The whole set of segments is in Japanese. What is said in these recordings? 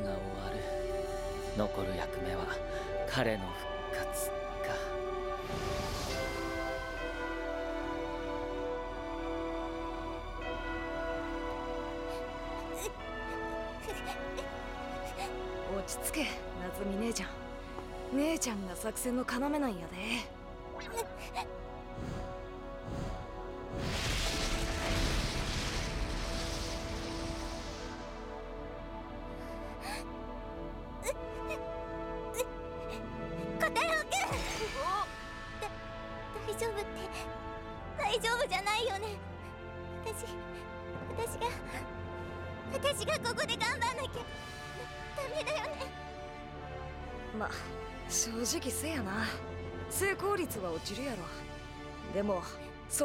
が終わる。残る役目は彼の復活か。落ち着け夏美姉ちゃん。姉ちゃんが作戦の要なんやで。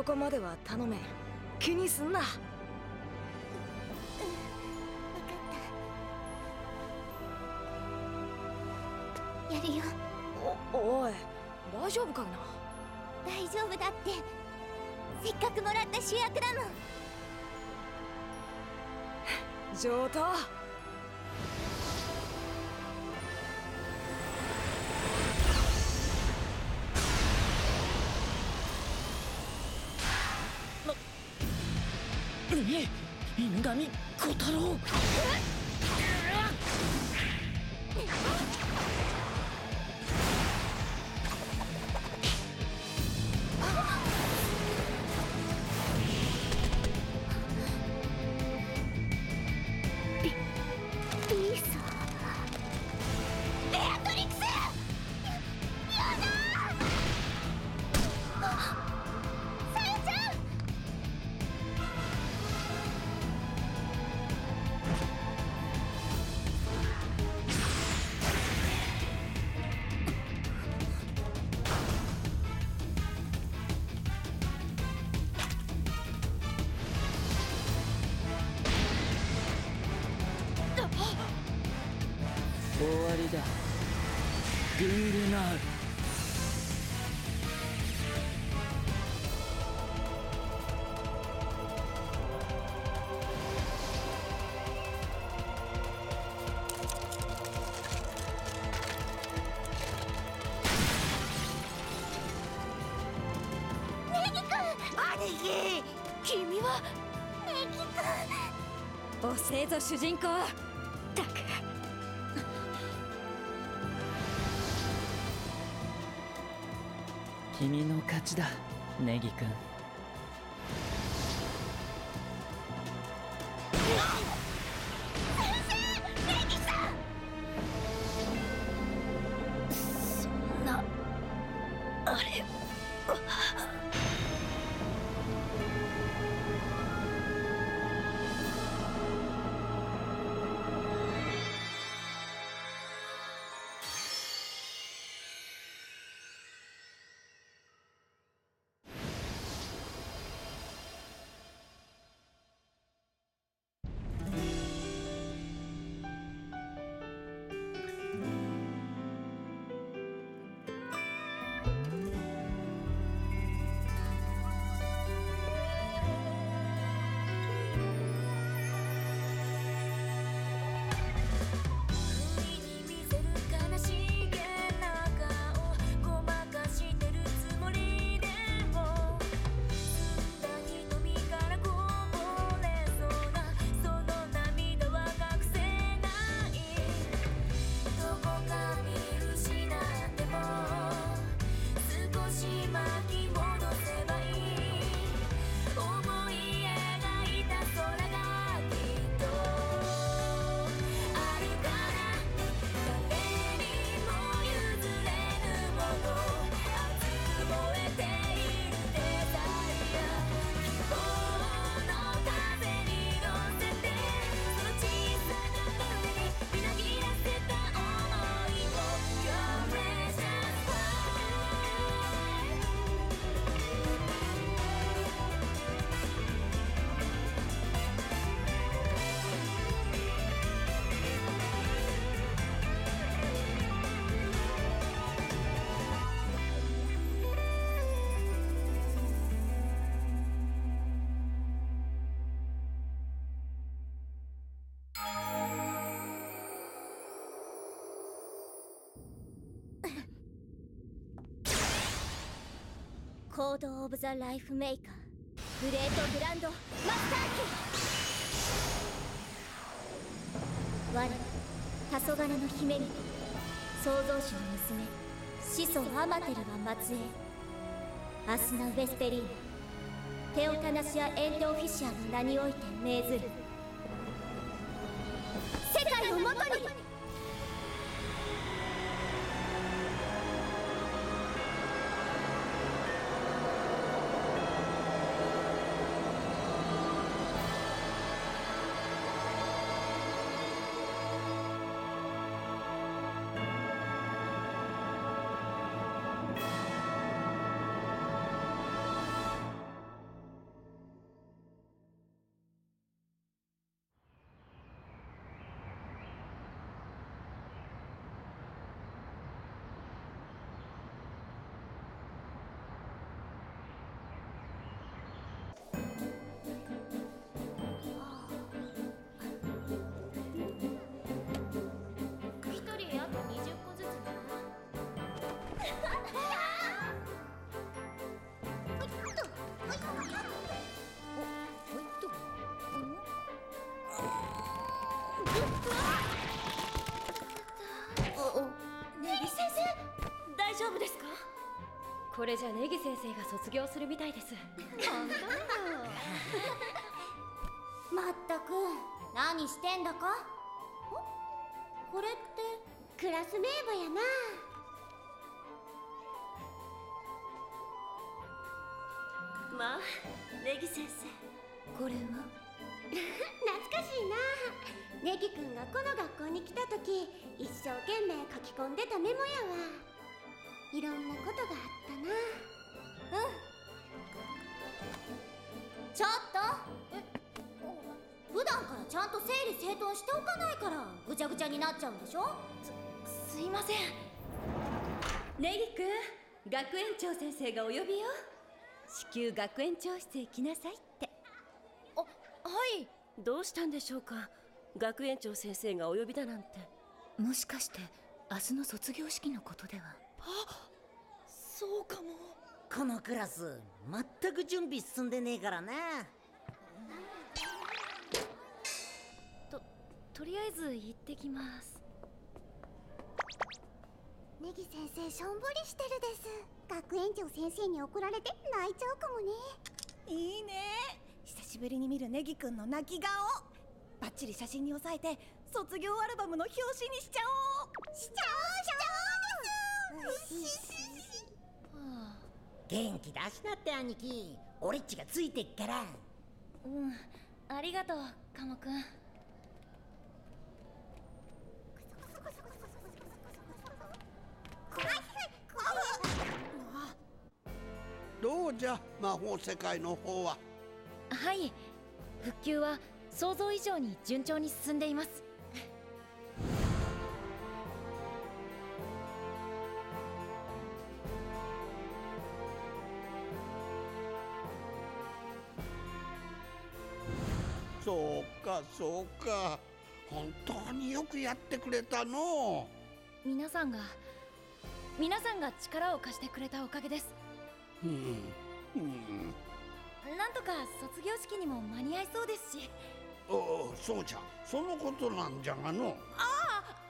こまでは頼めん。気にすんな。やるよ。おおい大丈夫かな？大丈夫だって。せっかくもらった主役だもん上等。ぞ主人公ったく。君の勝ちだネギ君。コード・オブ・ザ・ライフ・メーカーグレート・グランド・マスターキー我黄昏の姫君創造主の娘。始祖アマテルは末裔。アスナ・ウェスペリーナテオタナシア・エンテオフィシアの名において命ずる。丈夫ですか？これじゃネギ先生が卒業するみたいです。まったく。何してんだか？お？これって？クラス名簿やな。まあネギ先生。これは？懐かしいな。ネギくんがこの学校に来た時一生懸命書き込んでたメモやわいろんなことがあったな。うん。ちょっと。普段からちゃんと整理整頓しておかないからぐちゃぐちゃになっちゃうんでしょ？すいません。ネギくん学園長先生がお呼びよ。至急学園長室へ来なさいって。あはい。どうしたんでしょうか？学園長先生がお呼びだなんて。もしかして明日の卒業式のことでは？そうかも。このクラス全く準備進んでねえからなとりあえず行ってきます。ネギ先生しょんぼりしてるです。学園長先生に怒られて泣いちゃうかもね。いいね。久しぶりに見るネギくんの泣き顔。バッチリ写真に収えて卒業アルバムの表紙にしちゃおう。しちゃおうしちゃおう元気出しなって兄貴俺っちがついてっから。うんありがとうカモくんどうじゃ魔法世界の方は。はい復旧は想像以上に順調に進んでいますそうかそうか。本当によくやってくれたの。皆さんが皆さんが力を貸してくれたおかげです。うんうん。なんとか卒業式にも間に合いそうですし。おおそうじゃ。そのことなんじゃがの。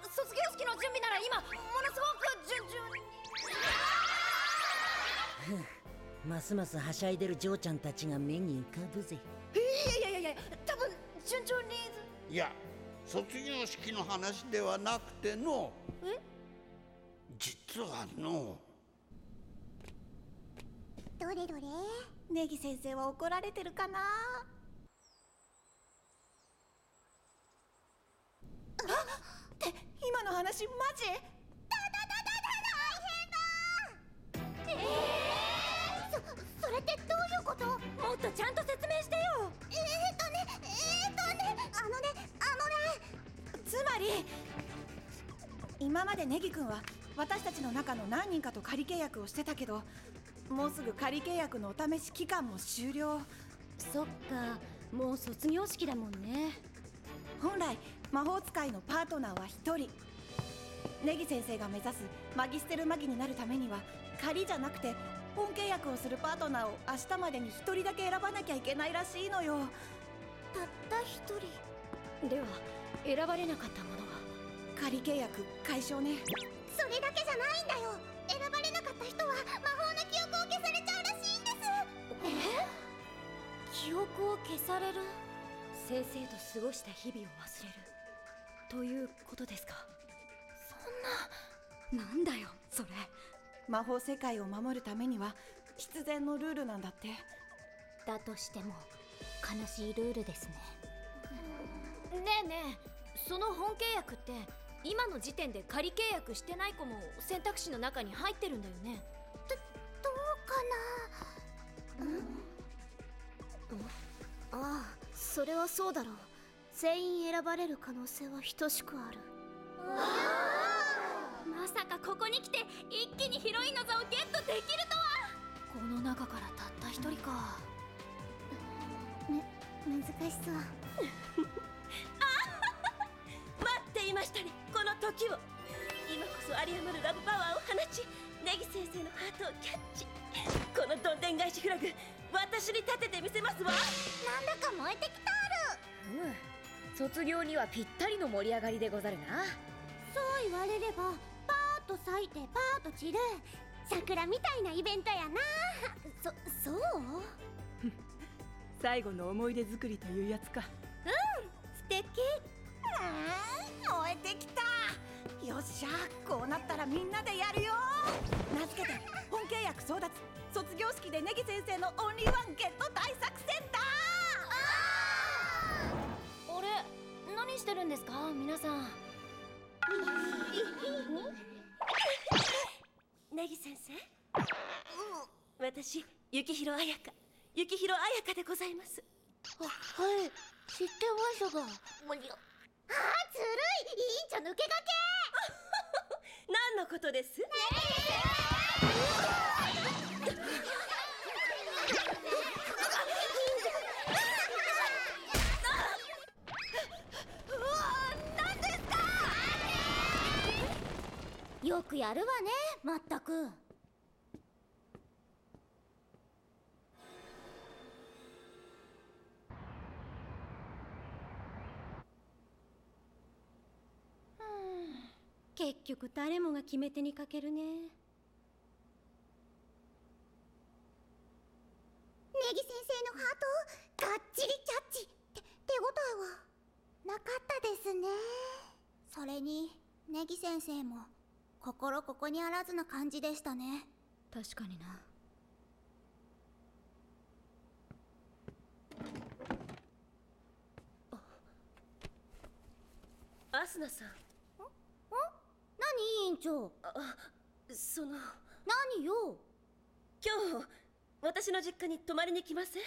卒業式の準備なら今ものすごく順調に。ますますはしゃいでる嬢ちゃんたちが目に浮かぶぜ。いやいやいやいや多分順調に。いや卒業式の話ではなくてのえ？実はのどれどれ？ネギ先生は怒られてるかな？あっ！て今の話マジ？そそれってどういうこともっとちゃんと説明してよえーっとねえーっとねあのねあのねつまり今までネギくんは私たちの中の何人かと仮契約をしてたけどもうすぐ仮契約のお試し期間も終了。そっかもう卒業式だもんね。本来魔法使いのパートナーは1人。ネギ先生が目指すマギステルマギになるためには仮じゃなくて本契約をするパートナーを明日までに1人だけ選ばなきゃいけないらしいのよたった一人。では選ばれなかったものは？仮契約解消ね。それだけじゃないんだよ。選ばれなかった人は魔法の記憶を消されちゃうらしいんです。え？記憶を消される？先生と過ごした日々を忘れる？ということですか？そんななんだよそれ。魔法世界を守るためには必然のルールなんだって。だとしても悲しいルールですね。ねえねえその本契約って今の時点で仮契約してない子も選択肢の中に入ってるんだよね。どうかな？ああそれはそうだろう。全員選ばれる可能性は等しくある。まさかここに来て一気にヒロインの座をゲットできるとは！この中からたった一人か難しそう。待っていましたね。この時を。今こそ有り余るラブパワーを放ちネギ先生のハートをキャッチ。このどんでん返しフラグ私に立ててみせますわ。なんだか燃えてきたうむ卒業にはぴったりの盛り上がりでござるな。そう言われればパーッと咲いてパーッと散る。桜みたいなイベントやな。そそう？最後の思い出作りというやつか。素敵。燃えてきた。よっしゃこうなったらみんなでやるよ。名付けて本契約争奪卒業式でネギ先生のオンリーワンゲット大作戦だ。あれ？何してるんですか？皆さん。ネギ先生？私雪広彩香雪広彩香でございます。はい。知ってましたが。あーずるい。委員長抜け駆 何のことです？け よくやるわねまったく結局誰もが決め手にかけるね。ネギ先生のハートをがっちりキャッチ。って手応えはなかったですね。それにネギ先生も心ここにあらずな感じでしたね。確かにな。アスナさん何委員長？その。何よ？今日私の実家に泊まりに来ません？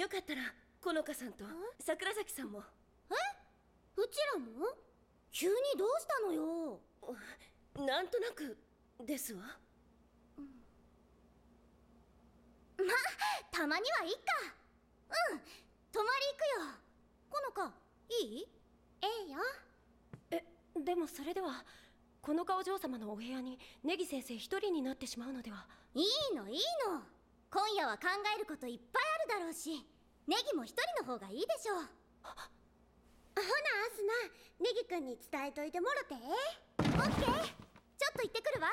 よかったらこのかさんと桜崎さんも。うちらも？急にどうしたのよ？なんとなくですわ。たまにはいいか。うん。泊まり行くよ。このかいい？ええよえでもそれではこのかお嬢様のお部屋にネギ先生一人になってしまうのでは？いいのいいの。今夜は考えることいっぱいあるだろうしネギも一人の方がいいでしょう。ほなアスナネギくんに伝えといてもろて。オッケー。ちょっと行ってくるわ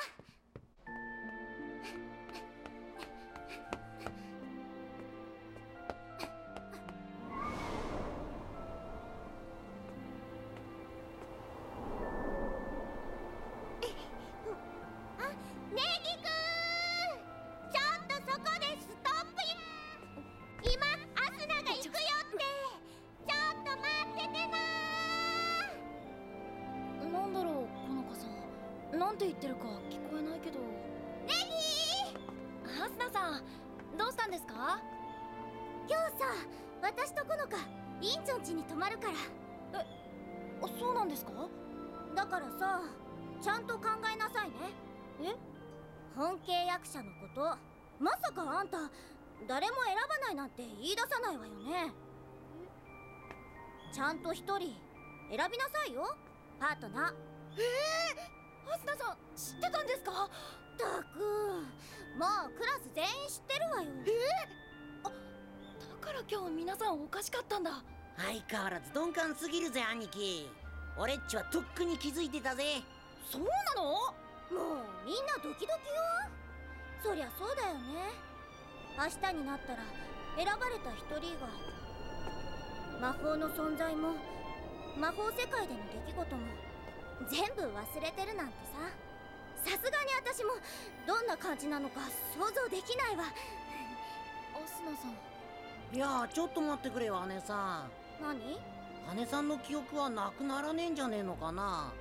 一人。選びなさいよ。パートナー。ハスナさん知ってたんですか？ったく。もうクラス全員知ってるわよ。だから今日皆さんおかしかったんだ。相変わらず鈍感すぎるぜ兄貴。俺っちはとっくに気づいてたぜ。そうなの？もうみんなドキドキよ。そりゃそうだよね。明日になったら選ばれた一人が魔法の存在も魔法世界での出来事も全部忘れてるなんてさ。さすがに私もどんな感じなのか想像できないわ。アスナさん。いやちょっと待ってくれよ姉さん。何？姉さんの記憶はなくならねえんじゃねえのかな？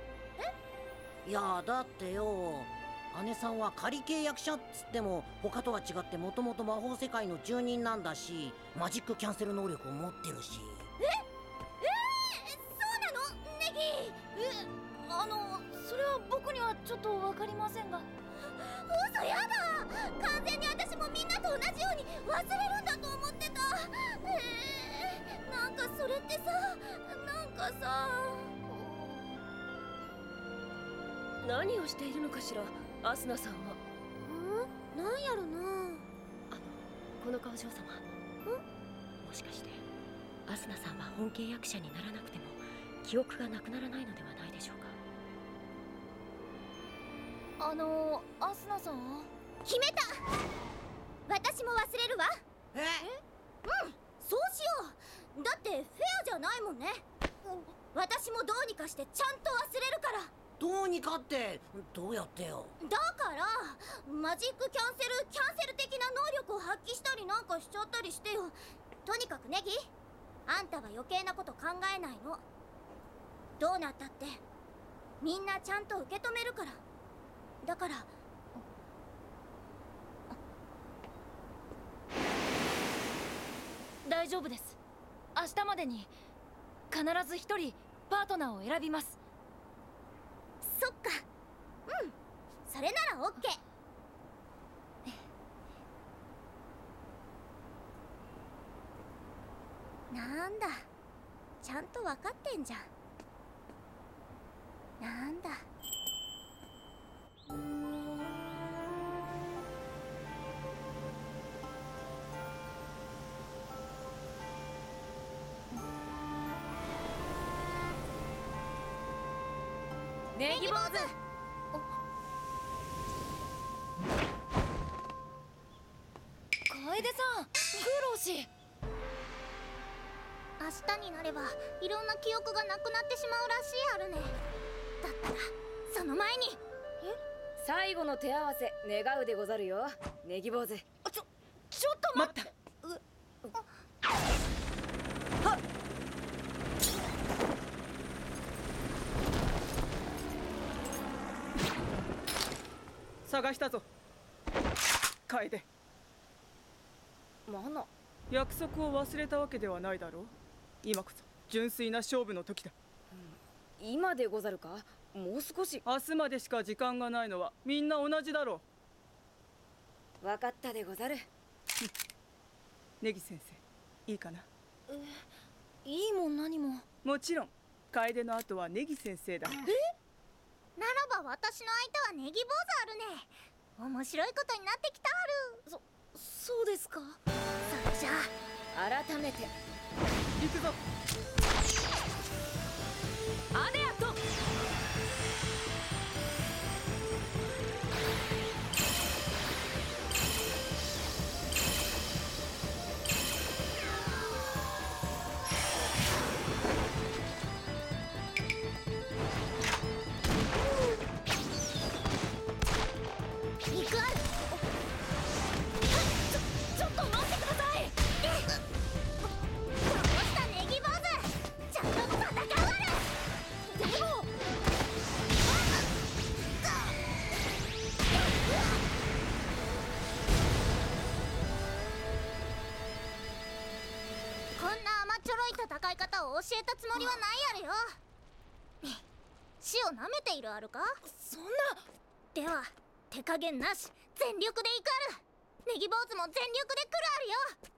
え？いやだってよ姉さんは仮契約者っつっても他とは違ってもともと魔法世界の住人なんだしマジックキャンセル能力を持ってるしええそうなの？ネギ。えあのそれは僕にはちょっと分かりませんが。嘘やだ。完全に私もみんなと同じように忘れるんだと思ってた。えー、なんかそれってさなんかさ。何をしているのかしらアスナさんは。ん？なんやろな。あのこの顔嬢様。もしかしてアスナさんは本契約者にならなくても記憶がなくならないのではないでしょうか。あのアスナさんは？決めた。私も忘れるわ。え？うん。そうしよう。だってフェアじゃないもんね。私もどうにかしてちゃんと忘れるから。どうにかってどうやってよ？だからマジックキャンセルキャンセル的な能力を発揮したりなんかしちゃったりしてよ。とにかくネギあんたは余計なこと考えないの。どうなったって。みんなちゃんと受け止めるから。だから。大丈夫です。明日までに必ず一人パートナーを選びます。そっか。うん。それならオッケー。なんだ。ちゃんと分かってんじゃん。なんだ。ネギ坊主。楓さんクロシ明日になればいろんな記憶がなくなってしまうらしいあるね。だったらその前に。最後の手合わせ願うでござるよ。ネギ坊主。ちょちょっと待って。探したぞ。楓マナ。約束を忘れたわけではないだろう今こそ純粋な勝負の時だ。今でござるか？もう少し。明日までしか時間がないのはみんな同じだろ分かったでござる。う ネギ先生いいかな？いいも何も。もちろん。楓の後はネギ先生だ。ならば私の相手はネギ坊主あるね。面白いことになってきたある。そうですか？それじゃあ改めて行くぞ。アデりはないやるよ。死を舐めているあるか？そんな。では手加減なし全力でいくある。ネギ坊主も全力で来る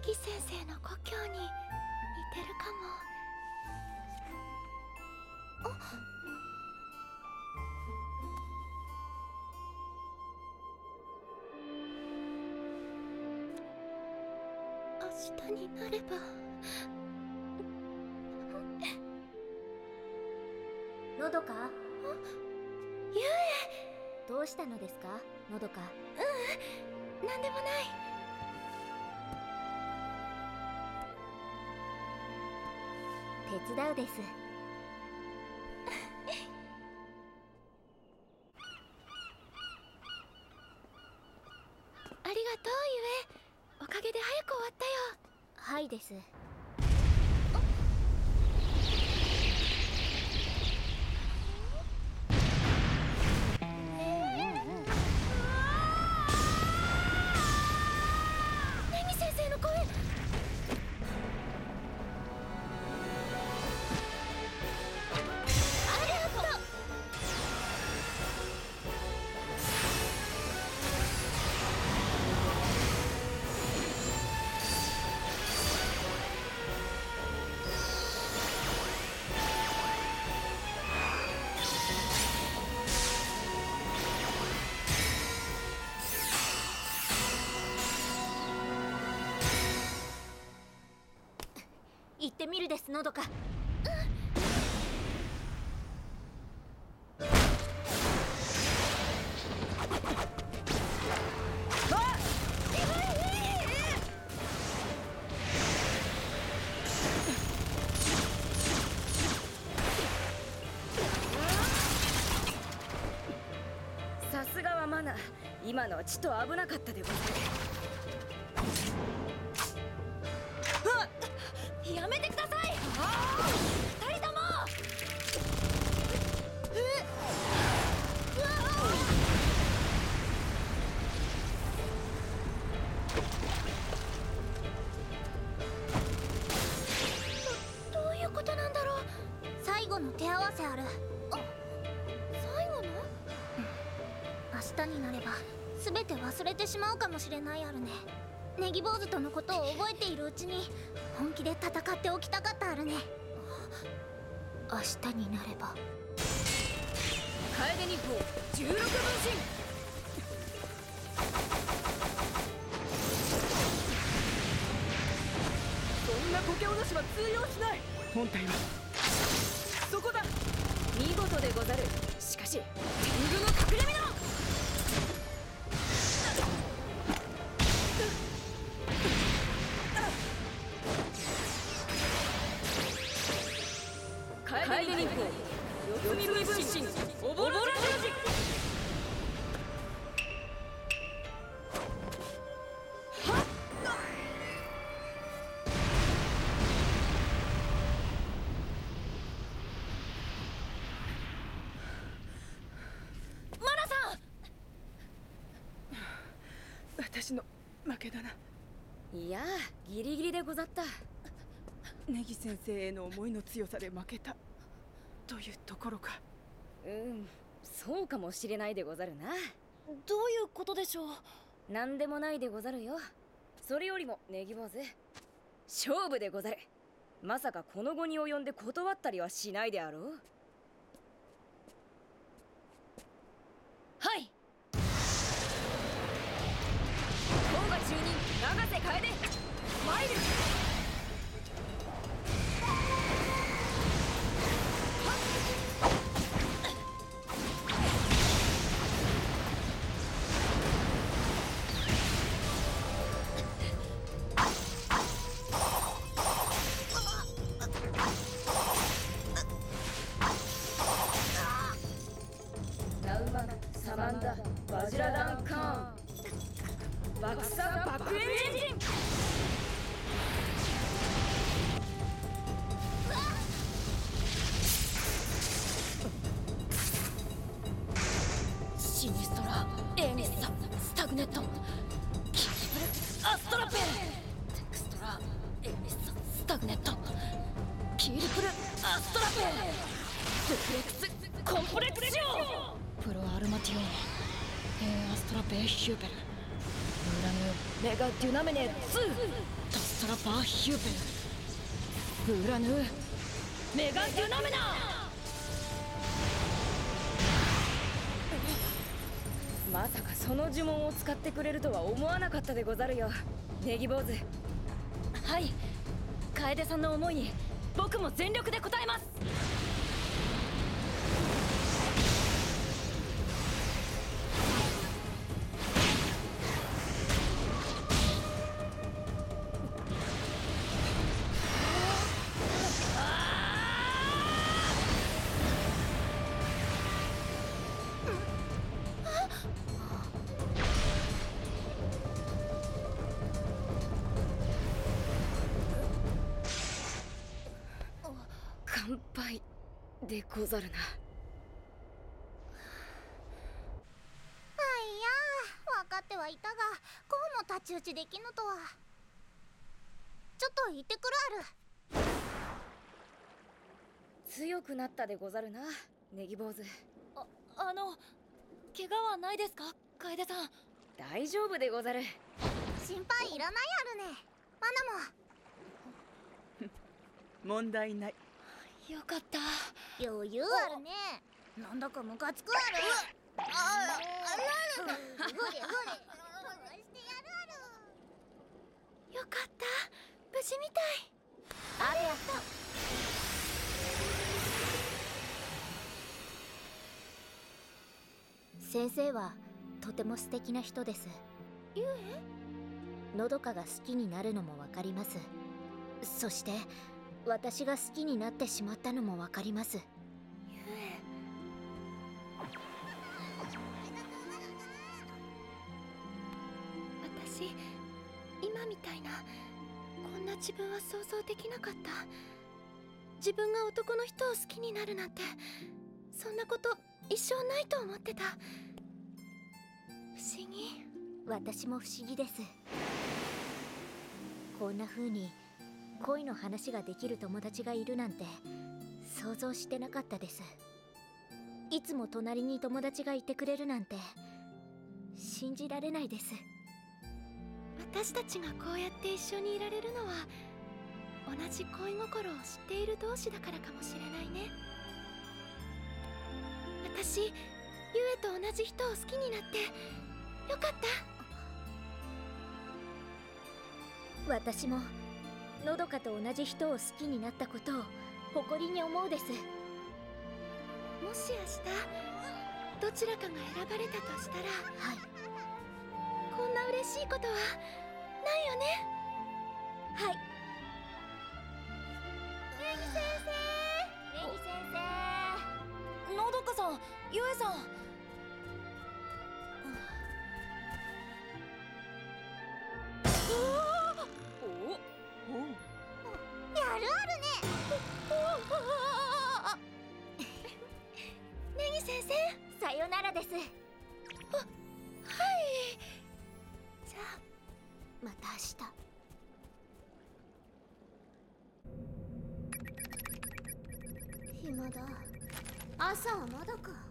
先生の故郷に似てるか？も明日になればのどかゆえどうしたのですか？のどか？ううん。なんでもない手伝うです。ありがとうゆえ。おかげで早く終わったよ。はいですってみるですのどか。さすがはマナ今のはちと危なかったでござる。明日になれば全て忘れてしまうかもしれないあるね。ネギ坊主とのことを覚えているうちに本気で戦っておきたかったあるね。明日になれば。楓日報16分身。そんな苔脅しは通用しない。本体は？そこだ。見事でござる。しかし天狗の隠れ身の私の負けだな。いやギリギリでござった。ネギ先生への思いの強さで負けた。というところか。うんそうかもしれないでござるな。どういうことでしょう。なんでもないでござるよ。それよりもネギ坊主勝負でござるまさかこの後に及んで断ったりはしないであろうマイコンプレックションプロアルマティオーネエアストラペヒューベルムーラムメガデュナメネ2タストラパーヒューペルウラヌメガデュノメナ。まさかその呪文を使ってくれるとは思わなかったでござるよネギ坊主はい楓さんの思いに僕も全力で応えますくなったでござるなネギ坊主。ああの怪我はないですか楓さん？大丈夫でござる。心配いらないあるね。マナも 問題ない。よかった。余裕あるね。なんだかムカつくあるあああるあるしてやるあるよかった。無事みたい。ありがとう先生はとても素敵な人です。ゆえのどかが好きになるのもわかります。そして私が好きになってしまったのもわかります。私今みたいなこんな自分は想像できなかった。自分が男の人を好きになるなんてそんなこと一生ないと思ってた。不思議。私も不思議です。こんな風に恋の話ができる友達がいるなんて想像してなかったです。いつも隣に友達がいてくれるなんて信じられないです。私たちがこうやって一緒にいられるのは同じ恋心を知っている同士だからかもしれないね。私ゆえと同じ人を好きになってよかった。私ものどかと同じ人を好きになったことを誇りに思うです。もし明日どちらかが選ばれたとしたらはい。こんな嬉しいことはないよね。はいゆえさん。やるあるね。ネギ先生さよならです。はい。じゃあまた明日。暇だ。朝はまだか。うん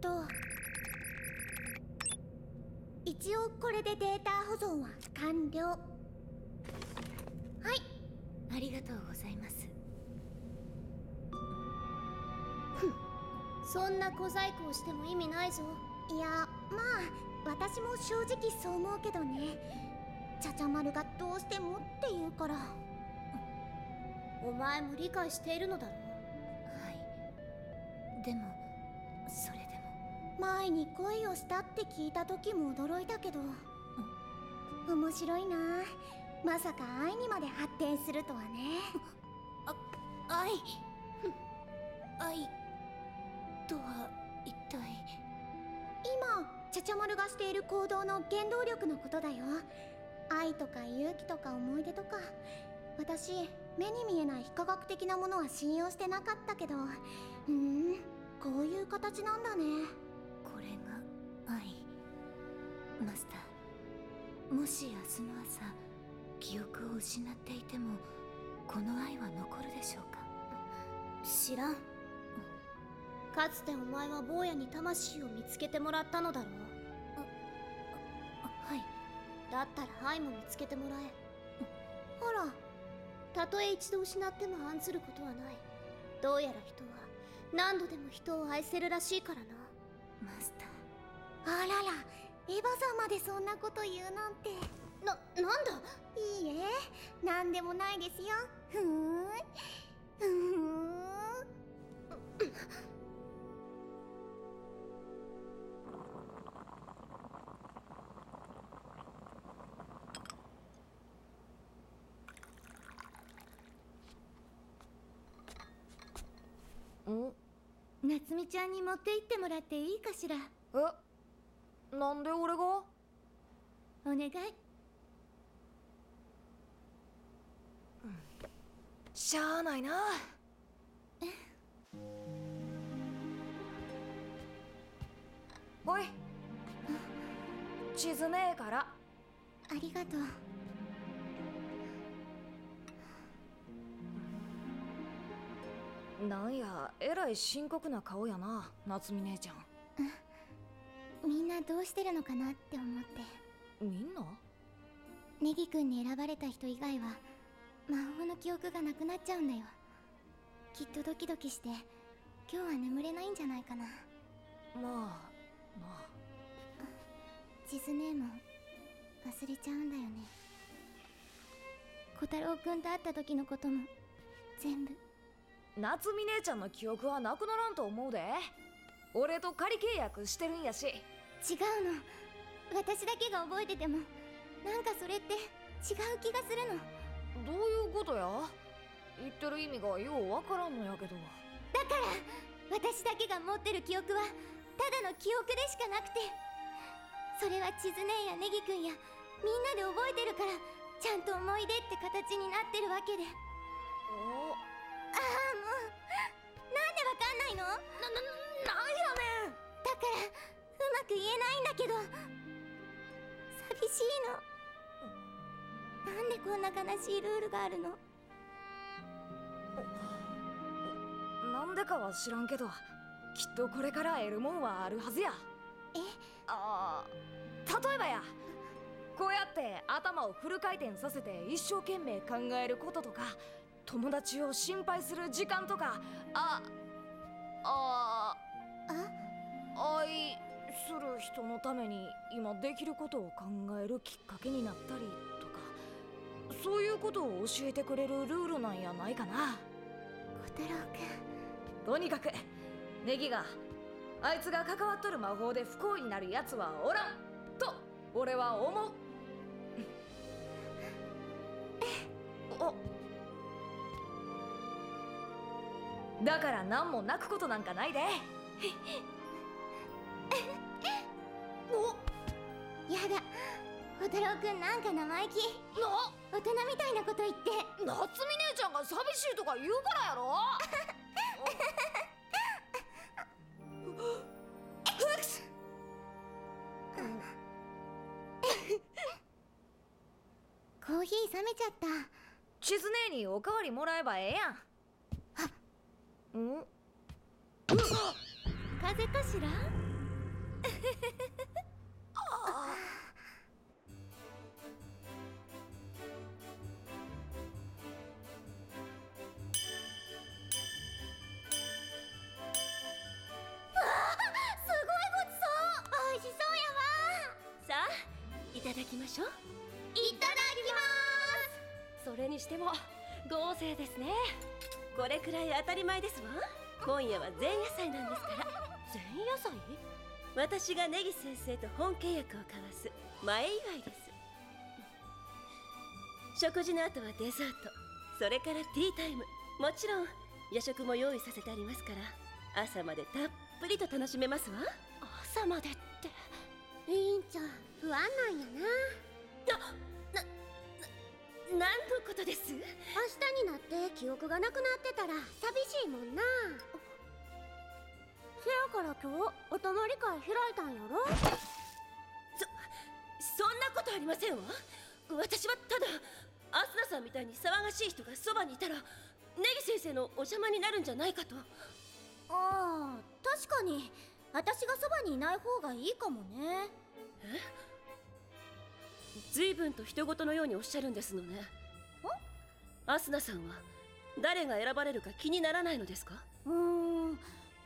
と。一応これでデータ保存は完了。はい。ありがとうございます。ふん。そんな小細工をしても意味ないぞ。いやまあ私も正直そう思うけどね。ちゃちゃ丸がどうしてもって言うから。お前も理解しているのだろう。はい。でもそれでも。前に恋をしたって聞いた時も驚いたけど。面白いな。まさか愛にまで発展するとはね。あ愛。愛とは一体？今ちゃちゃ丸がしている行動の原動力のことだよ。愛とか勇気とか思い出とか。私目に見えない非科学的なものは信用してなかったけど。ふんこういう形なんだね。これが愛。マスター。もし明日の朝記憶を失っていてもこの愛は残るでしょうか？知らん。かつてお前は坊やに魂を見つけてもらったのだろう。はい。だったら愛も見つけてもらえ。ほら。たとえ一度失っても案ずることはない。どうやら人は何度でも人を愛せるらしいからな。マスター。あららエヴァさんまでそんなこと言うなんて。な、なんだ？いいえなんでもないですよ。ふーん。ふーんん夏美ちゃんに持って行ってもらっていいかしら？え？なんで俺が？お願い。しゃあないな。ほい。地図ねえから。ありがとうなんやえらい深刻な顔やな夏美姉ちゃん。みんなどうしてるのかなって思って。みんな？ネギくんに選ばれた人以外は魔法の記憶がなくなっちゃうんだよ。きっとドキドキして今日は眠れないんじゃないかな。まあまあ。地図ネーム忘れちゃうんだよね。小太郎くんと会った時のことも全部夏美姉ちゃんの記憶はなくならんと思うで。俺と仮契約してるんやし。違うの。私だけが覚えててもなんかそれって違う気がするの。どういうことや？言ってる意味がようわからんのやけど。だから私だけが持ってる記憶はただの記憶でしかなくて。それは地図姉やネギくんやみんなで覚えてるからちゃんと思い出って形になってるわけで。お？ああの？な、な、なんやねん。だからうまく言えないんだけど。寂しいの。なんでこんな悲しいルールがあるの？なんでかは知らんけどきっとこれから得るもんはあるはずや。え？ああ例えばや。こうやって頭をフル回転させて一生懸命考えることとか友達を心配する時間とかあああ愛する人のために今できることを考えるきっかけになったりとかそういうことを教えてくれるルールなんやないかな。小太郎くん。とにかくネギがあいつが関わっとる魔法で不幸になるやつはおらんと俺は思う。おだから何も泣くことなんかないで。やだ。小太郎くんなんか生意気。な？大人みたいなこと言って。夏美姉ちゃんが寂しいとか言うからやろ。コーヒー冷めちゃった。地図姉におかわりもらえばええやんん。風邪かしら？すごいごちそう。美味しそうやわ。さあいただきましょう。いただきまそれにしても豪勢ですねこれくらい当たり前ですわ。今夜は前夜祭なんですから。前夜祭？私がネギ先生と本契約を交わす。前祝いです。食事の後はデザート。それからティータイム。もちろん夜食も用意させてありますから朝までたっぷりと楽しめますわ。朝までって。す委員長不安なんやなな、な、何のことです。明日になって記憶がなくなってたら寂しいもんな。せやから今日お泊まり会開いたんやろ？そんなことありませんわ。私はただアスナさんみたいに騒がしい人がそばにいたらネギ先生のお邪魔になるんじゃないかと。ああ確かに。私がそばにいない方がいいかもね随分と人事のようにおっしゃるんですのね。アスナさんは誰が選ばれるか気にならないのですか？うーん。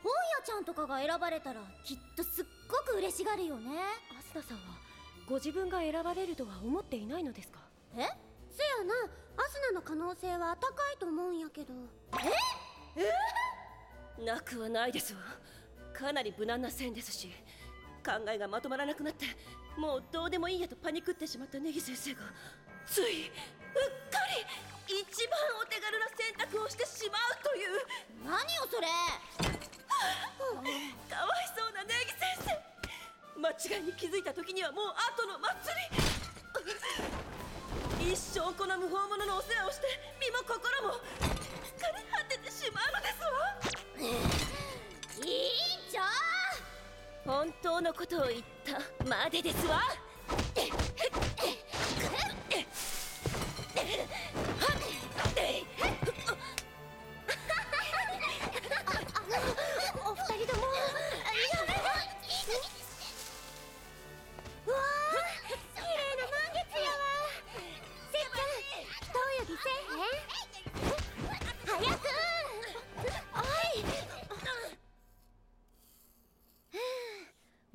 本屋ちゃんとかが選ばれたらきっとすっごく嬉しがるよね。アスナさんはご自分が選ばれるとは思っていないのですか？え？せやな。アスナの可能性は高いと思うんやけど。なくはないですわ。かなり無難な線ですし考えがまとまらなくなってもうどうでもいいやとパニクってしまったネギ先生がついうっかり一番お手軽な選択をしてしまうという。何よそれ。かわいそうなネギ先生。間違いに気づいた時にはもう後の祭り。一生この無法者のお世話をして身も心も疲れ果ててしまうのですわ。委員長本当のことを言ったまでですわ。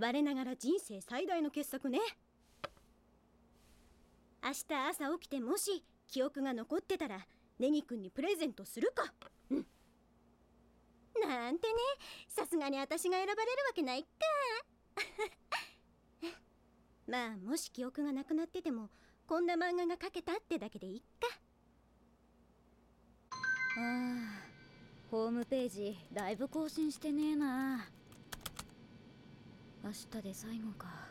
我ながら人生最大の傑作ね。明日朝起きてもし記憶が残ってたらネギくんにプレゼントするか。うん。なんてね。さすがに私が選ばれるわけないか。まあもし記憶がなくなっててもこんな漫画が描けたってだけでいいか。ああホームページだいぶ更新してねえな。明日で最後か。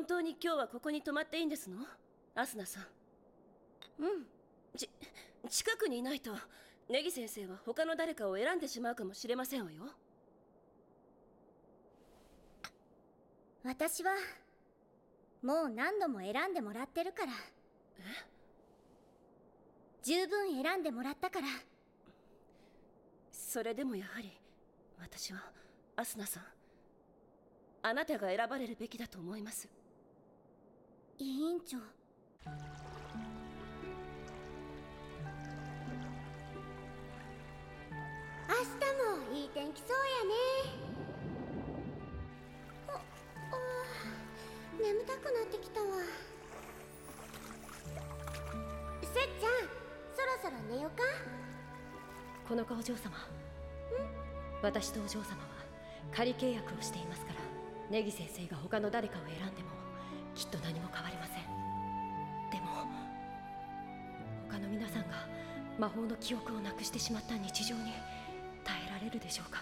本当に今日はここに泊まっていいんですの？アスナさん。うん。ち近くにいないとネギ先生は他の誰かを選んでしまうかもしれませんわよ。私はもう何度も選んでもらってるから。十分選んでもらったから。それでもやはり私はアスナさんあなたが選ばれるべきだと思います委員長。明日もいい天気そうやね。ああ眠たくなってきたわ。せっちゃんそろそろ寝よか。この子お嬢様。私とお嬢様は仮契約をしていますからネギ先生が他の誰かを選んでもきっと何も変わりません。でも他の皆さんが魔法の記憶をなくしてしまった日常に耐えられるでしょうか。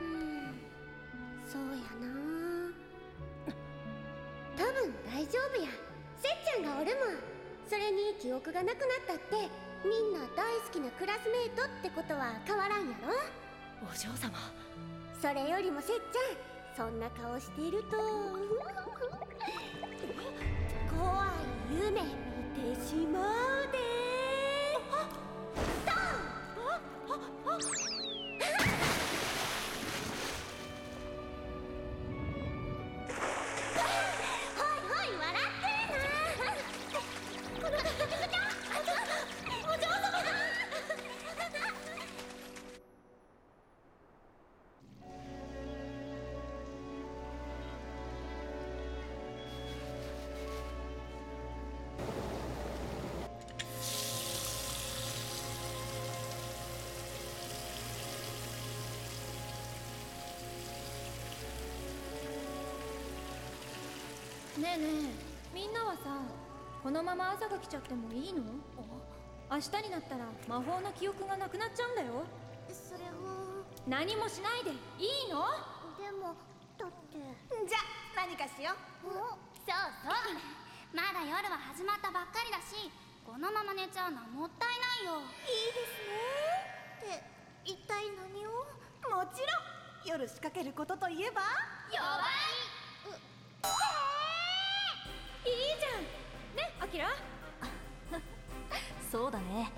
うんそうやな。多分大丈夫や。せっちゃんがおるもん。それに記憶がなくなったってみんな大好きなクラスメートってことは変わらんやろ。お嬢様。それよりもせっちゃんそんな顔していると 怖い夢見てしまうで。はいはい笑っねえねえみんなはさこのまま朝が来ちゃってもいいの？明日になったら魔法の記憶がなくなっちゃうんだよ。それは。何もしないでいいの？でもだって。じゃ何かしよう。そうそう。まだ夜は始まったばっかりだしこのまま寝ちゃうのはもったいないよ。いいですね。って一体何を？もちろん夜仕掛けることといえば弱いキラ？そうだね。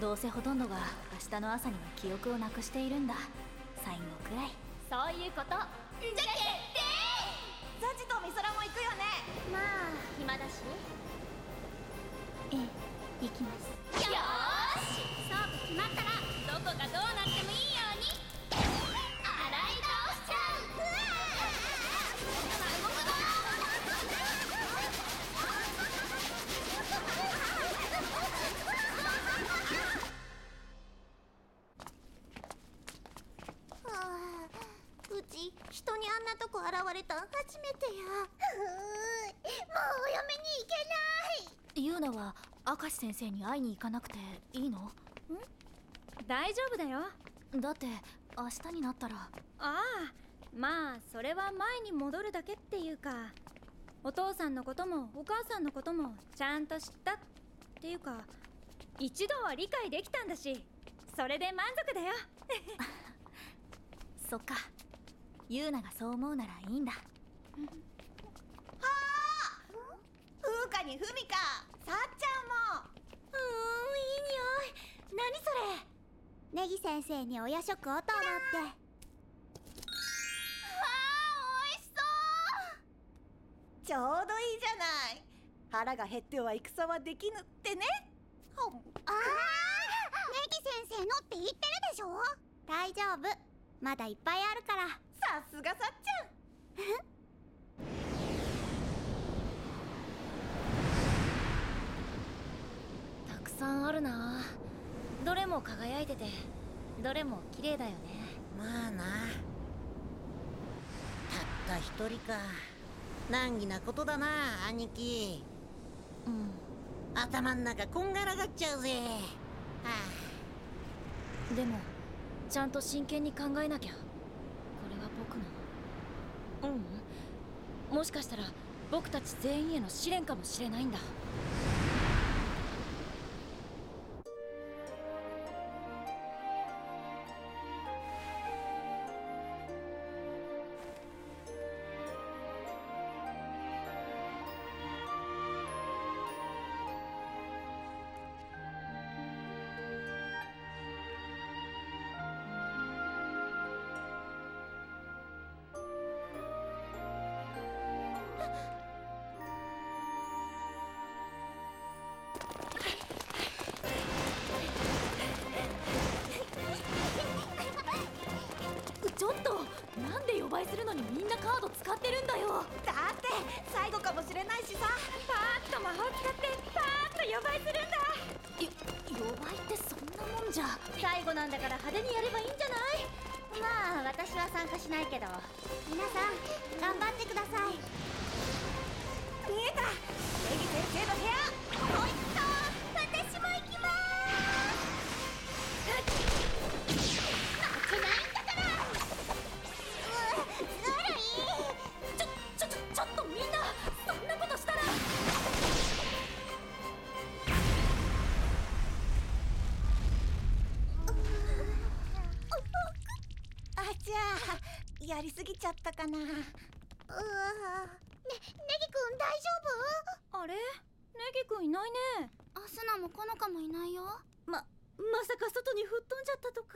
どうせほとんどが明日の朝には記憶をなくしているんだ。最後くらい。そういうこと。じゃ決定！ザジとミソラも行くよね。まあ暇だし。ええ行きます。よーし！そうと決まったら。どこがどうなっ人にあんなとこ現れたん初めてや。うーもうお嫁に行けない。ユーナは明石先生に会いに行かなくていいの？大丈夫だよ。だって明日になったら。ああまあそれは前に戻るだけっていうか。お父さんのこともお母さんのこともちゃんと知ったっていうか。一度は理解できたんだしそれで満足だよ。そっかユーナがそう思うならいいんだ。風花にふみか。さっちゃんも。うーんいい匂い。何それネギ先生にお夜食をと思って。わあ美味しそう。ちょうどいいじゃない。腹が減っては戦はできぬってね。ああネギ先生のって言ってるでしょ。大丈夫。まだいっぱいあるからさすがさっちゃん。たくさんあるな。どれも輝いててどれも綺麗だよね。まあな。たった一人か。難儀なことだな兄貴。うん。頭ん中こんがらがっちゃうぜ。はでもちゃんと真剣に考えなきゃううん。もしかしたら僕たち全員への試練かもしれないんだ。やりすぎちゃったかな。うわねネギくん大丈あれ？ネギくんいないね。夫アスナもこのかもいないよ。ままさか外に吹っ飛んじゃったとか？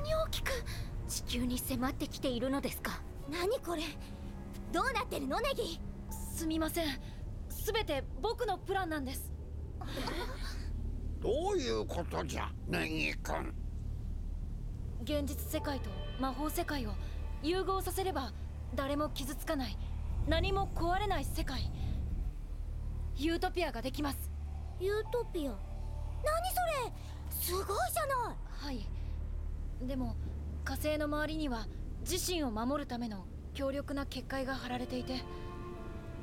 なに大きく地球に迫ってきているのですか？何これ？どうなってるの？ネギ？すみません。全て僕のプランなんです。どういうことじゃネギ君現実世界と魔法世界を融合させれば誰も傷つかない。何も壊れない世界。ユートピアができます。ユートピア？何それ？すごいじゃない。はいでも火星の周りには自身を守るための強力な結界が張られていて。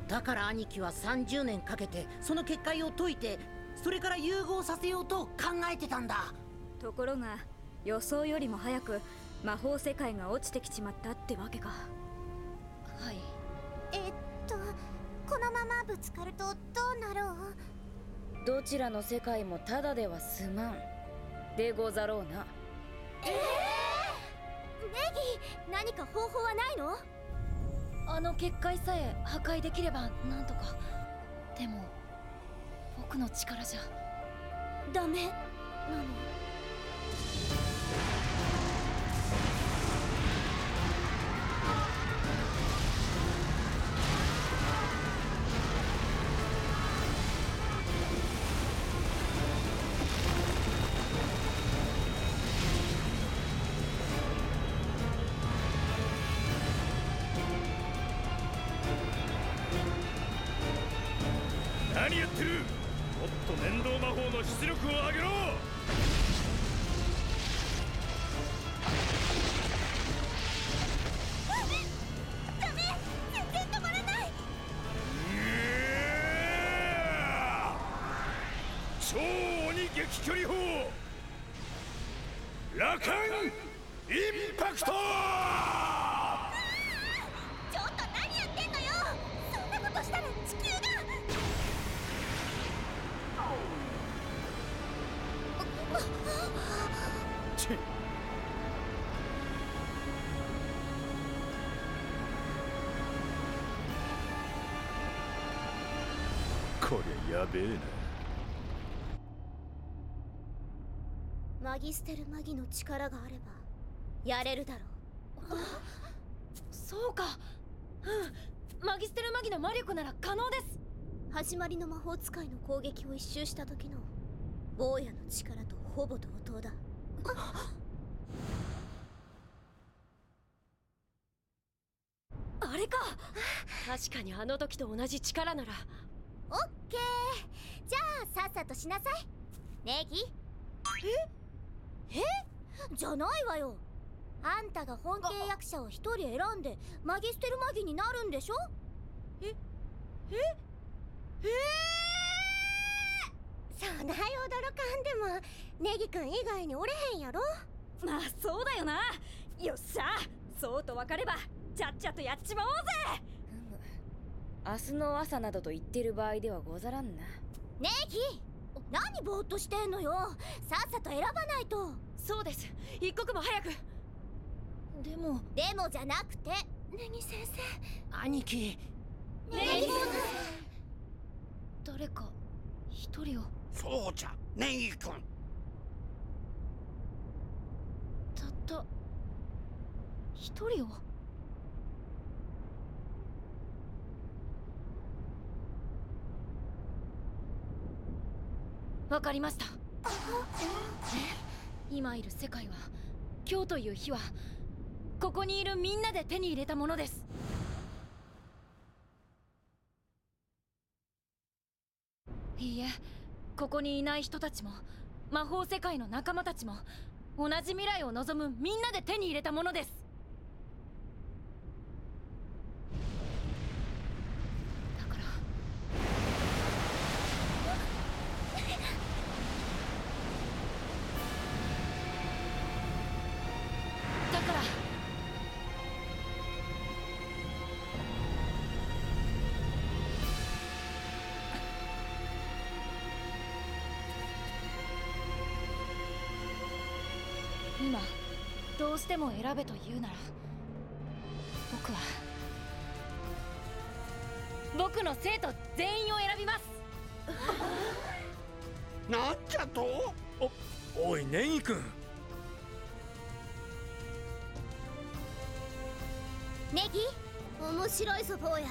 だから兄貴は30年かけてその結界を解いてそれから融合させようと考えてたんだ。ところが予想よりも早く魔法世界が落ちてきちまったってわけか。はい。えっとこのままぶつかるとどうなろう？どちらの世界もただでは済まん。でござろうなえー、ネギ何か方法はないの？あの結界さえ破壊できればなんとか。でも僕の力じゃ。ダメ。なの距離法 力があればやれるだろう。そうか。うん。マギステルマギの魔力なら可能です。始まりの魔法使いの攻撃を一周した時の坊やの力とほぼ同等だ。あれか。確かにあの時と同じ力なら。オッケー。じゃあさっさとしなさい。ネギ。え？え？じゃないわよ。あんたが本契約者を一人選んでマギステルマギになるんでしょ？えええそない驚かんでもネギくん以外におれへんやろ？まあそうだよな。よっしゃ。そうと分かればちゃっちゃとやっちまおうぜ！明日の朝などと言ってる場合ではござらんな。ネギ何ぼーっとしてんのよ。さっさと選ばないと。そうです。一刻も早く。でも。でもじゃなくて。ネギ先生。兄貴。ネギ先誰か一人を。そうじゃ。ネギ君たった一人をわかりました。今いる世界は今日という日はここにいるみんなで手に入れたものです。いいえここにいない人たちも魔法世界の仲間たちも同じ未来を望むみんなで手に入れたものです。しても選べと言うなら僕は僕の生徒全員を選びます。なんじゃと？おおいネギ君ネギ？面白いぞ坊や。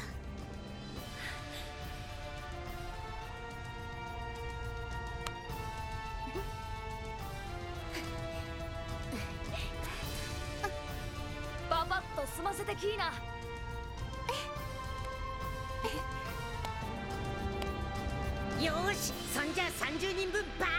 と済ませてキーナよしそんじゃ30人分バーン。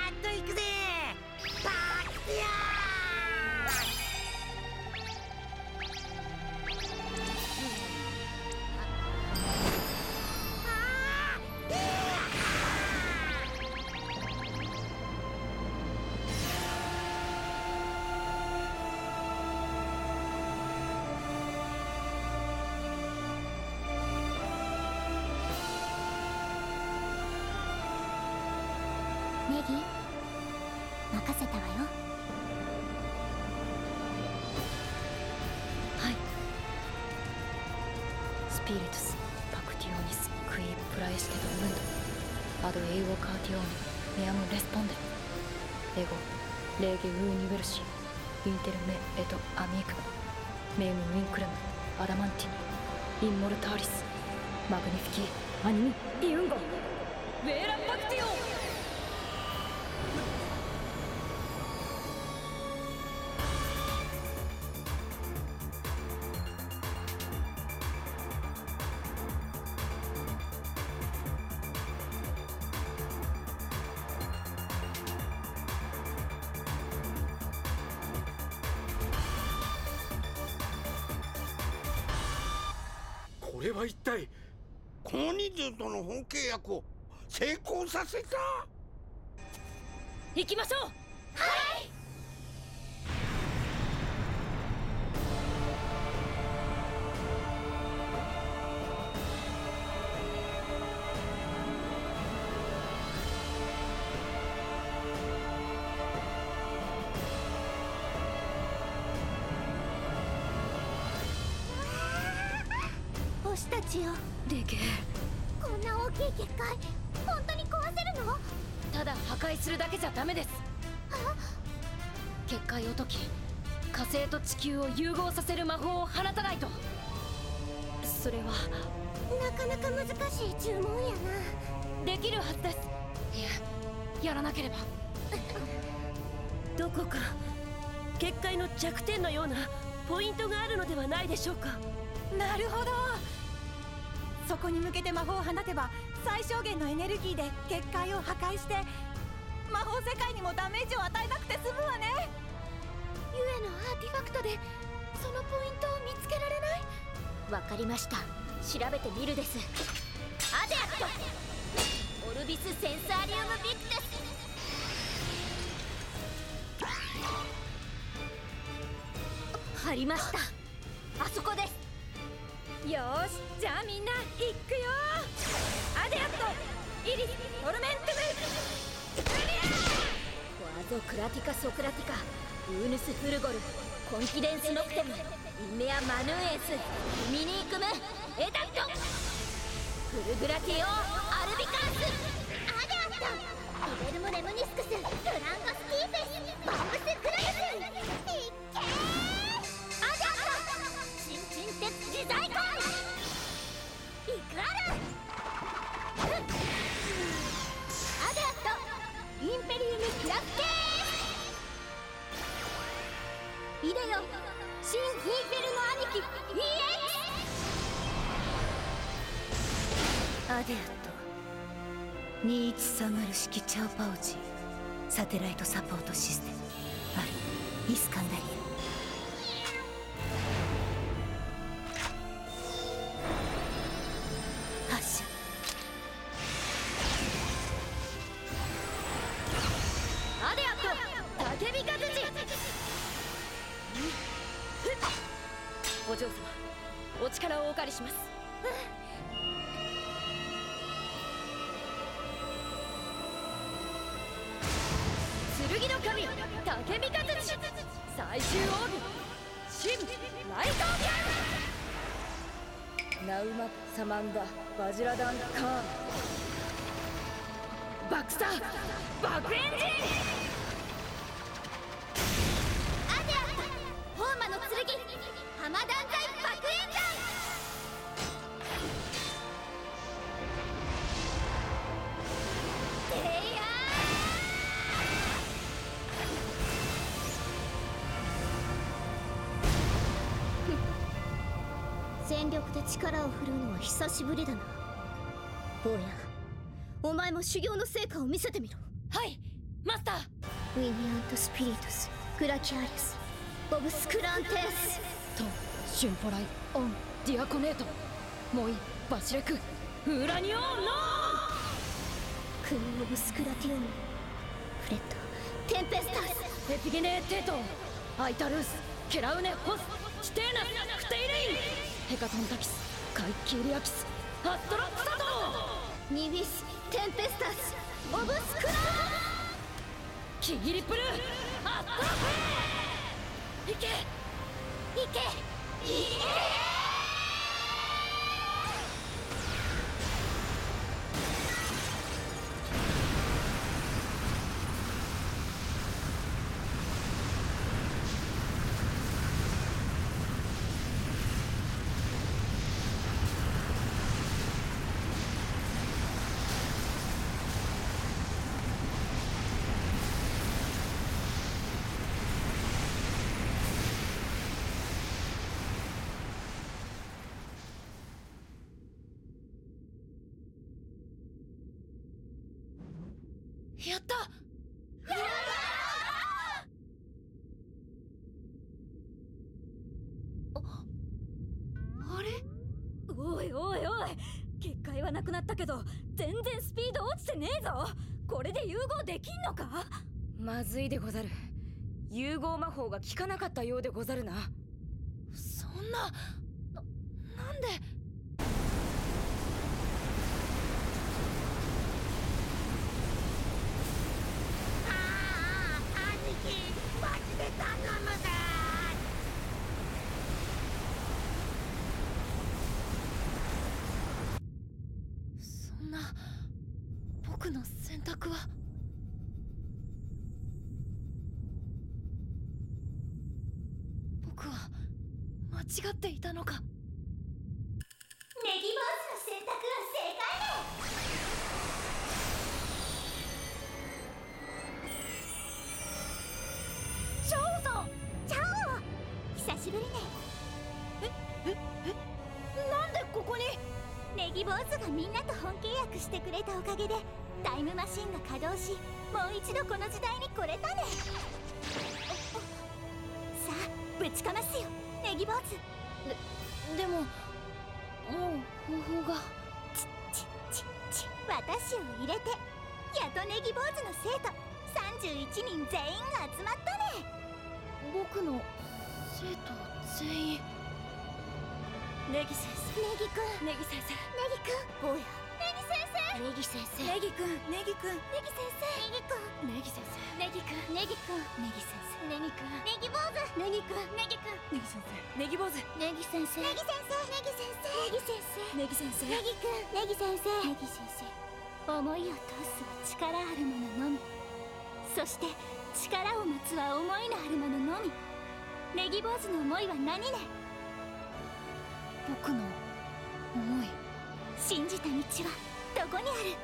ネギ任せたわよ。はい。スピリトスパクティオニスクイプラエシテドムンド。アドエイオカーティオーニメアムレスポンデエゴレーゲウーニベルシインテルメエトアミーク。メイムウィンクレムアダマンティインモルターリス。マグニフィキアニミイウンゴ。ウェーラパさせた。行きましょう。やらなければ。どこか結界の弱点のようなポイントがあるのではないでしょうか。なるほど。そこに向けて魔法を放てば最小限のエネルギーで結界を破壊して魔法世界にもダメージを与えなくて済むわね。ゆえのアーティファクトでそのポイントを見つけられない？わかりました。調べてみるです。アデアット！オルビスセンサーリウムビクテりました。あそこです。よしじゃあみんな行くよ。アデアットイリストルメントワゾクラティカソクラティカウーヌスフルゴル。コンフィデンスノクテムインメアマヌーエンスミニークムエダット。フルグラティオアルビカース。アデアット。イベルムレムニスクスフランゴスティーフェス。バンブスクライス。よ。新インフェルノ兄貴 EX アデアット2130式チャオパオジーサテライトサポートシステム。あるイスカンダリア力を振るうのは久しぶりだな。坊やお前も修行の成果を見せてみろ。はいマスター。ウィニアント・スピリトスグラキアリスボブスクランテース。とシュンポライオンディアコネート。モイバシレク。ウーラニオンノクイー！ン・オブ・スクラティウムフレットテンペスタスーエピゲネーテート。アイタルースケラウネホスキテーナスクテイレインヘカトンタキス。カイキリアキスアストロプサトニビステンペスタス。オブスクラー。キギリプル。アストロペいけ。いけ。いけ。やった。やあれ？おいおいおい。結界はなくなったけど全然スピード落ちてねえぞ。これで融合できんのか？まずいでござる。融合魔法が効かなかったようでござるな。そんななこの時代に来れたね。さあぶちかますよ。ネギ坊主。ででももう方法が。ちちちち私を入れて。やっとネギ坊主の生徒。31人全員が集まったね。僕の生徒全員。ネギ先生。ネギくんネギ先生ネギくん坊やネギ先生。ネギ先生ネギくんネギくん。ネギ先生。ネギくんネギ先生。ネギくん。ネギくん。ネギ先生。ネギくんネギ坊主。ネギくん。ネギくん。ネギ先生。ネギ坊主。ネギ先生。ネギ先生。ネギ先生。ネギ先生。ネギ先生。ネギくん。ネギ先生。ネギ先生。思いを通すは力ある者のみ。そして力を待つは思いのある者のみ。ネギ坊主の思いは何ね。僕の思い。信じた道はどこにある。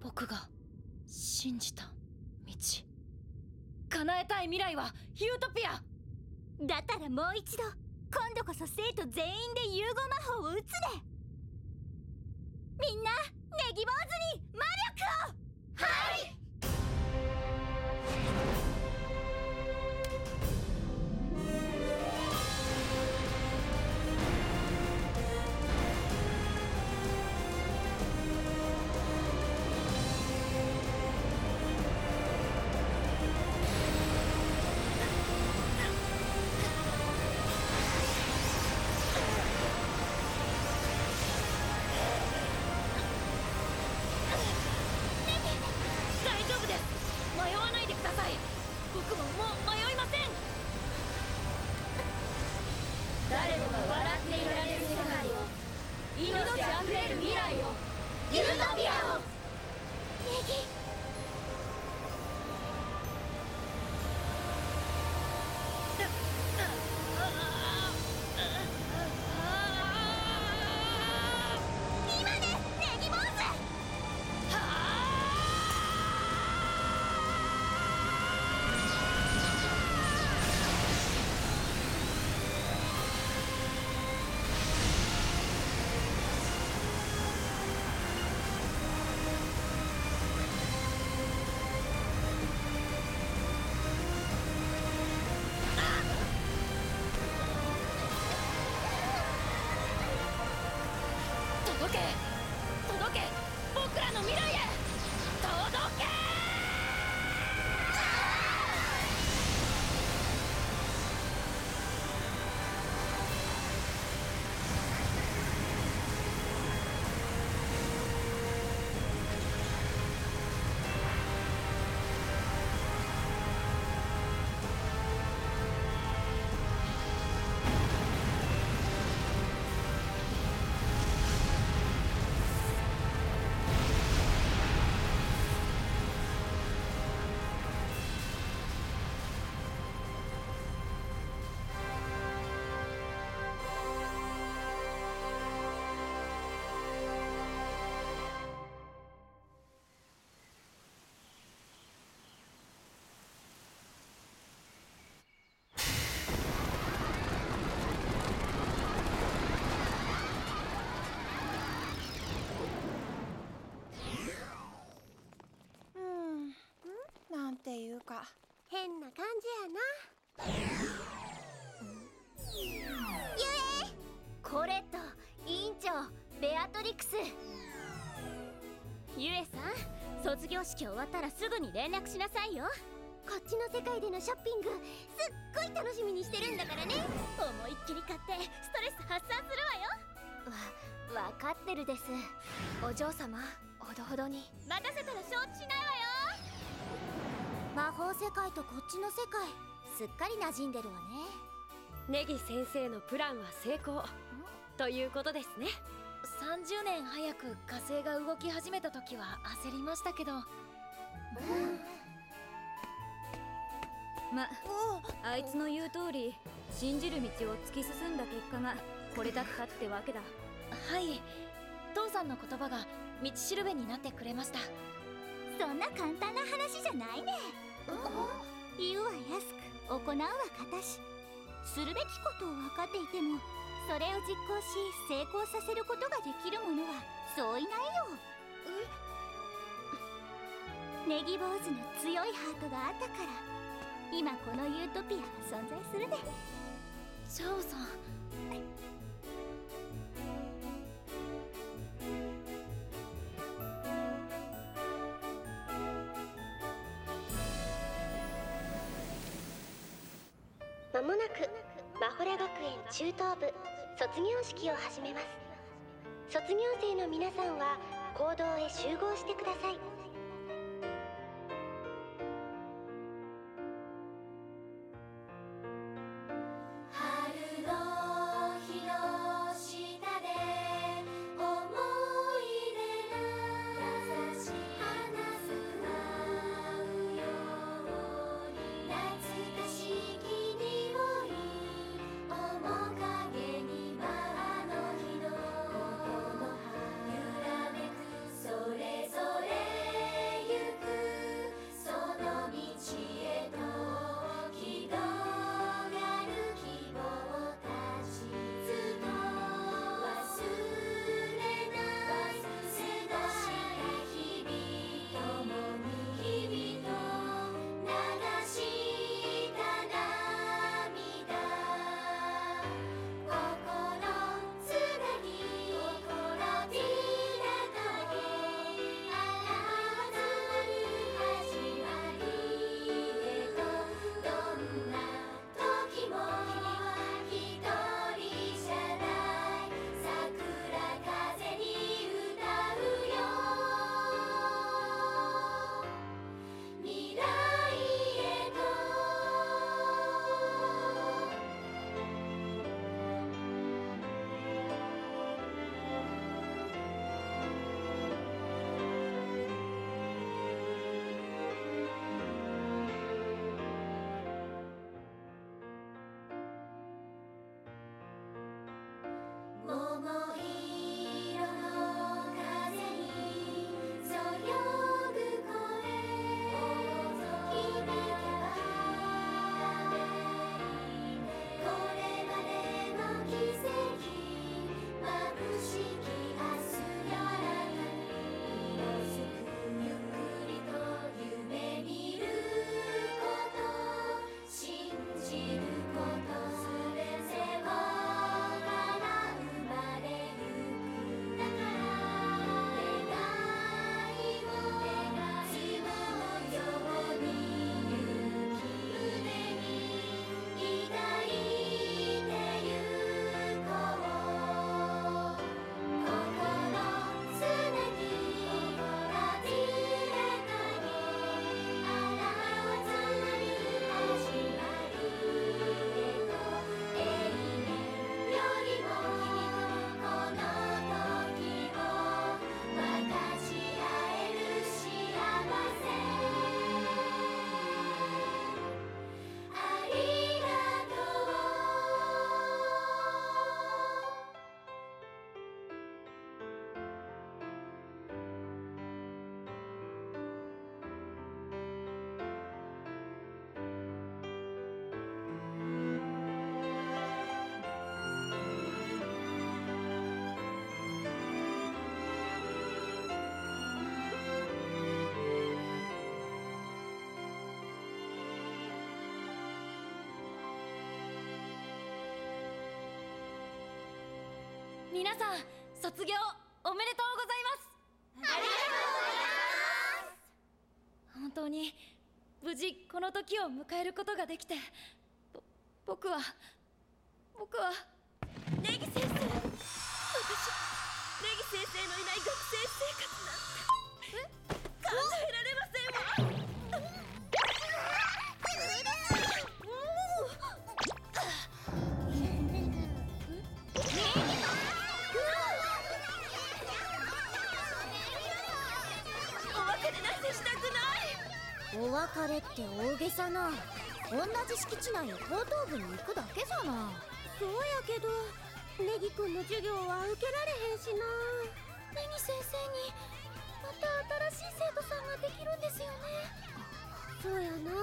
僕が信じた道。叶えたい未来はユートピア。だったらもう一度今度こそ生徒全員で融合魔法を打つね。みんなネギ坊主に魔力を！はいていうか。変な感じやな。ゆえコレット委員長ベアトリクス。ゆえさん卒業式終わったらすぐに連絡しなさいよ。こっちの世界でのショッピングすっごい楽しみにしてるんだからね。思いっきり買ってストレス発散するわよ。わ分かってるです。お嬢様ほどほどに。任せたら承知しないわよ魔法世界とこっちの世界。すっかり馴染んでるわね。ネギ先生のプランは成功。ということですね。30年早く火星が動き始めた時は焦りましたけど。まあいつの言う通り信じる道を突き進んだ結果がこれだったってわけだ。はい。父さんの言葉が道しるべになってくれましたそんな簡単な話じゃないね。言うは安く行うは形するべきことを分かっていてもそれを実行し成功させることができる者はそういないよ。ネギ坊主の強いハートがあったから今このユートピアは存在するね。シャオさんもなくマホラ学園中等部卒業式を始めます。卒業生の皆さんは講堂へ集合してください。皆さん卒業おめでとうございます。ありがとうございます。本当に無事この時を迎えることができてぼ僕はお別れって大げさな。同じ敷地内の高等部に行くだけじゃな。そうやけどネギくんの授業は受けられへんしな。ネギ先生にまた新しい生徒さんができるんですよね。そうやな。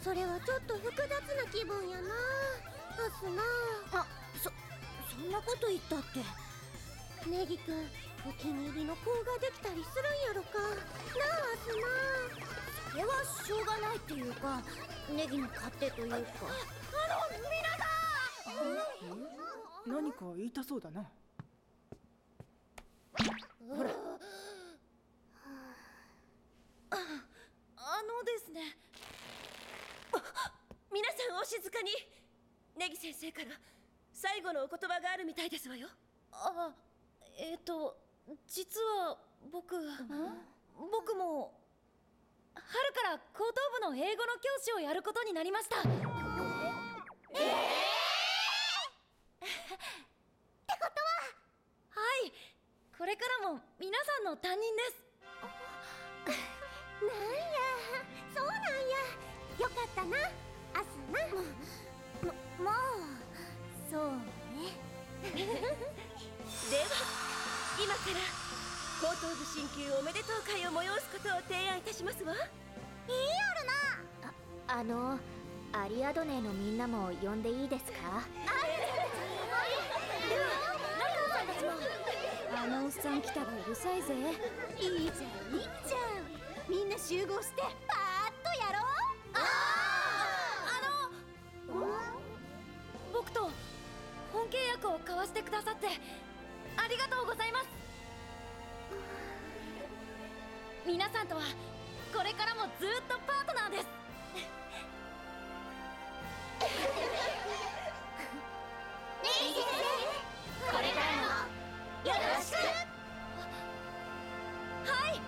それはちょっと複雑な気分やな。アスな。あそそんなこと言ったって。ネギくんお気に入りの子ができたりするんやろか。なあアスなそれはしょうがないっていうかネギの勝手というか。あの皆さん！何か言いたそうだな。ほら。ああのですね。皆さんお静かに。ネギ先生から最後のお言葉があるみたいですわよ。あえっ、と実は僕僕も春から高等部の英語の教師をやることになりました。ってことは？はい。これからも皆さんの担任です。なんや。そうなんや。よかったな。アスな。ももう。そうね。では今から高等部進級おめでとう会を催すことを提案いたしますわ。いいやるな。ああのアリアドネのみんなも呼んでいいですか？では中尾さんたちも。あのおっさん来たらうるさいぜ。いいじゃんいいじゃんみんな集合してパーッとやろう。あの僕と本契約を交わしてくださってありがとうございます皆さんとはこれからもずっとパートナーです。ネギ先生。これからもよろしく。はい